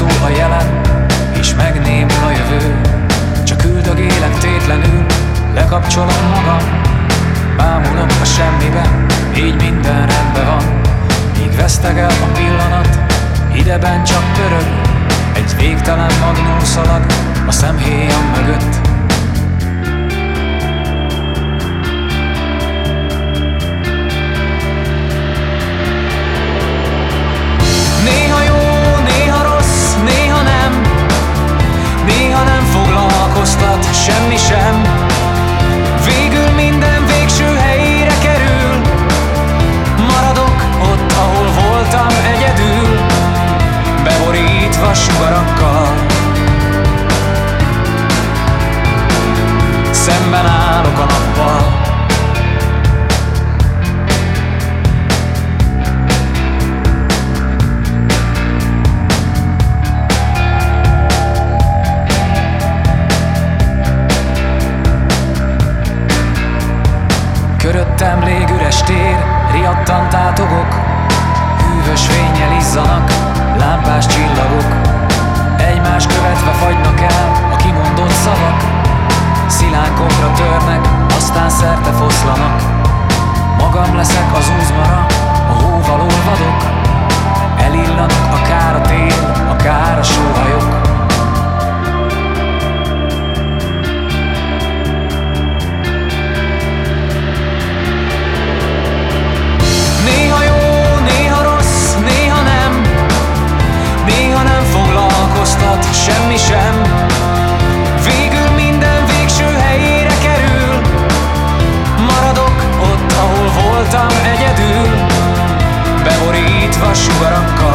Megnyugtató a jelen, és megnémul a jövő. Csak üldögélek tétlenül, lekapcsolom magam Bámulok a semmiben, így minden rendben van. Míg vesztegel a pillanat, ideben csak pörög Egy végtelen magnószalag a szemhéjam mögött. semmi sem. Előttem légüres tér, riadtan tátogok. Hűvös fényjel izzanak, lámpás csillagok. Egymás követve fagynak el вашу воронку